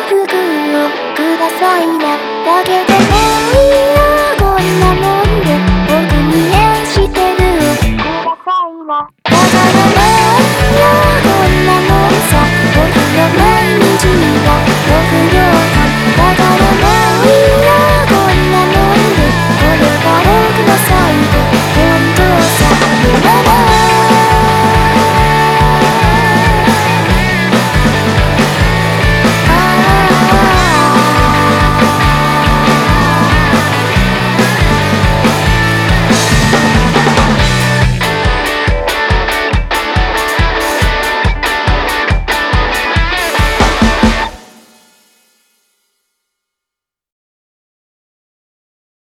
福君をくださいなだけでもいいこんなもんで僕に縁してる。くださいな。だからもいいこんなもんさ。